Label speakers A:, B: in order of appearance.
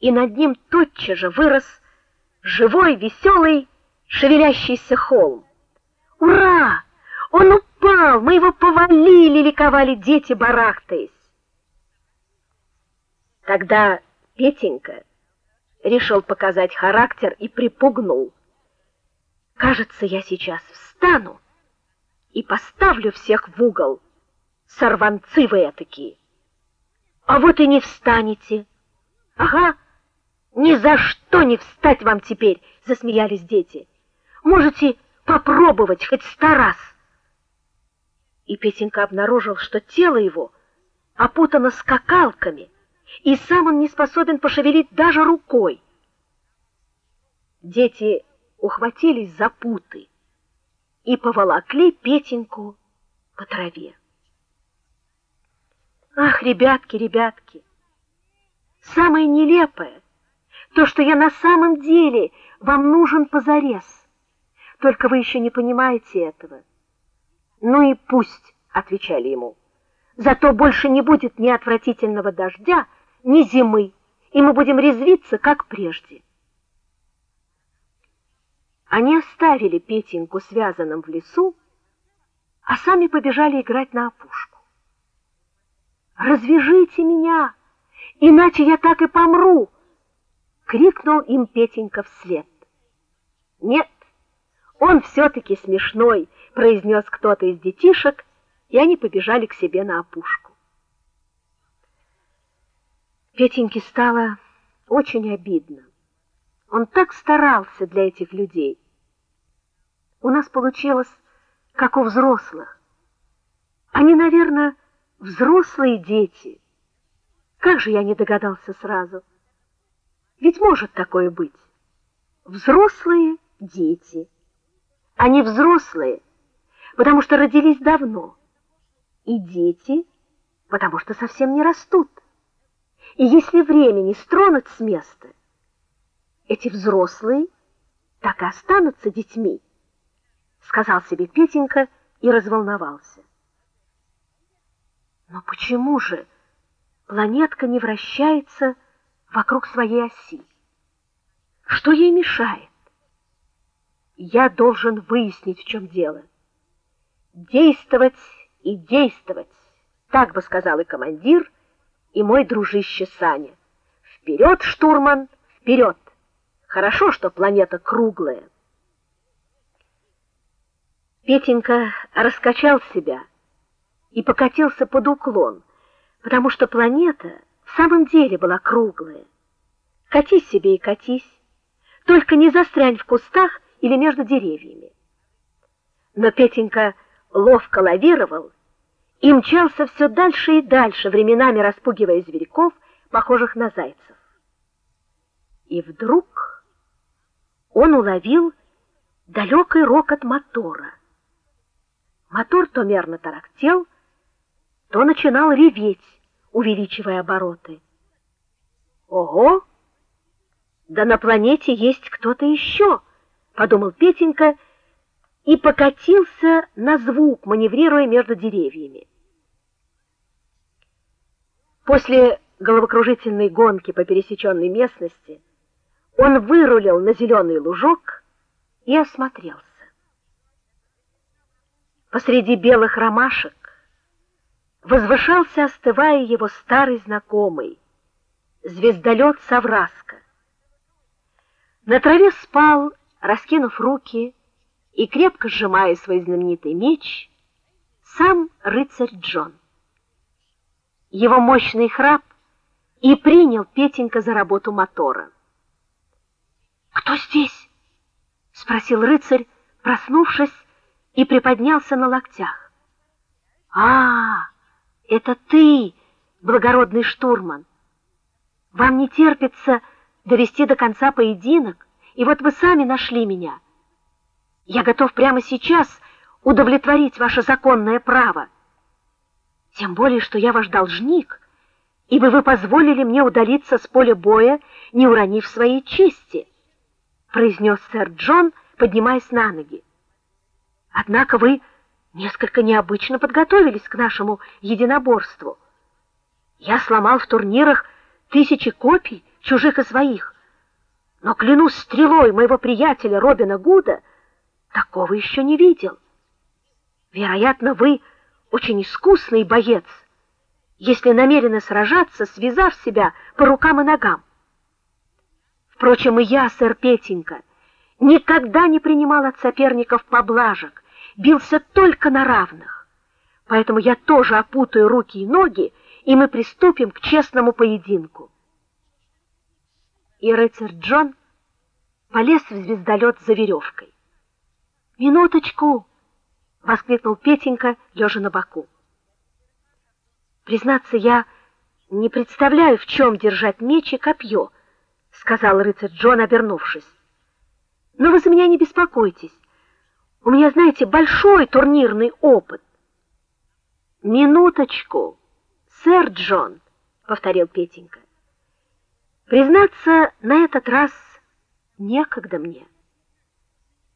A: и над ним тотчас же вырос живой, веселый, шевелящийся холм. Ура! Он упал, мы его повалили, ликовали дети, барахтаясь. Тогда Петенька решил показать характер и припугнул. Кажется, я сейчас встану и поставлю всех в угол. Сорванцы вы такие. А вот и не встанете. Ага, ни за что не встать вам теперь, засмеялись дети. Можете попробовать хоть сто раз. И Петенька обнаружил, что тело его опутано скакалками, и сам он не способен пошевелить даже рукой. Дети ухватились за путы и поволокли Петеньку по траве. Ах, ребятки, ребятки, самое нелепое то, что я на самом деле вам нужен позарез. Только вы еще не понимаете этого. Ну и пусть, отвечали ему. Зато больше не будет ни отвратительного дождя, ни зимы, и мы будем резвиться как прежде. Они оставили Петеньку связанным в лесу, а сами побежали играть на опушку. Развяжите меня, иначе я так и помру, крикнул им Петенька вслед. Нет, он все таки смешной, произнес кто-то из детишек, и они побежали к себе на опушку. Петеньке стало очень обидно. Он так старался для этих людей. У нас получилось как у взрослых. Они, наверное, взрослые дети. Как же я не догадался сразу? Ведь может такое быть. Взрослые дети. Они взрослые, потому что родились давно. И дети, потому что совсем не растут. И если время не стронуть с места, эти взрослые так и останутся детьми, сказал себе Петенька и разволновался. Но почему же планетка не вращается вокруг своей оси. Что ей мешает? Я должен выяснить, в чем дело. Действовать и действовать, так бы сказал и командир, и мой дружище Саня. Вперед, штурман, вперед! Хорошо, что планета круглая. Петенька раскачал себя и покатился под уклон, потому что планета в самом деле была круглая. Катись себе и катись, только не застрянь в кустах или между деревьями. Но Петенька ловко лавировал и мчался все дальше и дальше, временами распугивая зверьков, похожих на зайцев. И вдруг он уловил далекий рокот мотора. Мотор то мерно тарахтел, то начинал реветь увеличивая обороты. Ого! Да на планете есть кто-то еще, подумал Петенька и покатился на звук, маневрируя между деревьями. После головокружительной гонки по пересеченной местности он вырулил на зеленый лужок и осмотрелся. Посреди белых ромашек возвышался, остывая его старый знакомый, звездолет Савраска. На траве спал, раскинув руки и крепко сжимая свой знаменитый меч, сам рыцарь Джон. Его мощный храп и принял Петенька за работу мотора. "Кто здесь?" спросил рыцарь, проснувшись и приподнялся на локтях. "А, это ты, благородный штурман. Вам не терпится довести до конца поединок, и вот вы сами нашли меня. Я готов прямо сейчас удовлетворить ваше законное право. Тем более, что я ваш должник, ибо вы позволили мне удалиться с поля боя, не уронив своей чести, произнес сэр Джон, поднимаясь на ноги. Однако вы несколько необычно подготовились к нашему единоборству. Я сломал в турнирах тысячи копий, чужих и своих. Но клянусь стрелой моего приятеля Робина Гуда, такого еще не видел. Вероятно, вы очень искусный боец, если намерены сражаться, связав себя по рукам и ногам. Впрочем, и я, сэр Петенька, никогда не принимал от соперников поблажек, бился только на равных. Поэтому я тоже опутаю руки и ноги, и мы приступим к честному поединку. И рыцарь Джон полез в звездолет за веревкой. "Минуточку!" воскликнул Петенька, лежа на боку. Признаться, я не представляю, в чем держать меч и копье», — сказал рыцарь Джон, обернувшись. Но вы за меня не беспокойтесь. У меня, знаете, большой турнирный опыт. Минуточку, сэр Джон, повторил Петенька. Признаться, на этот раз некогда мне.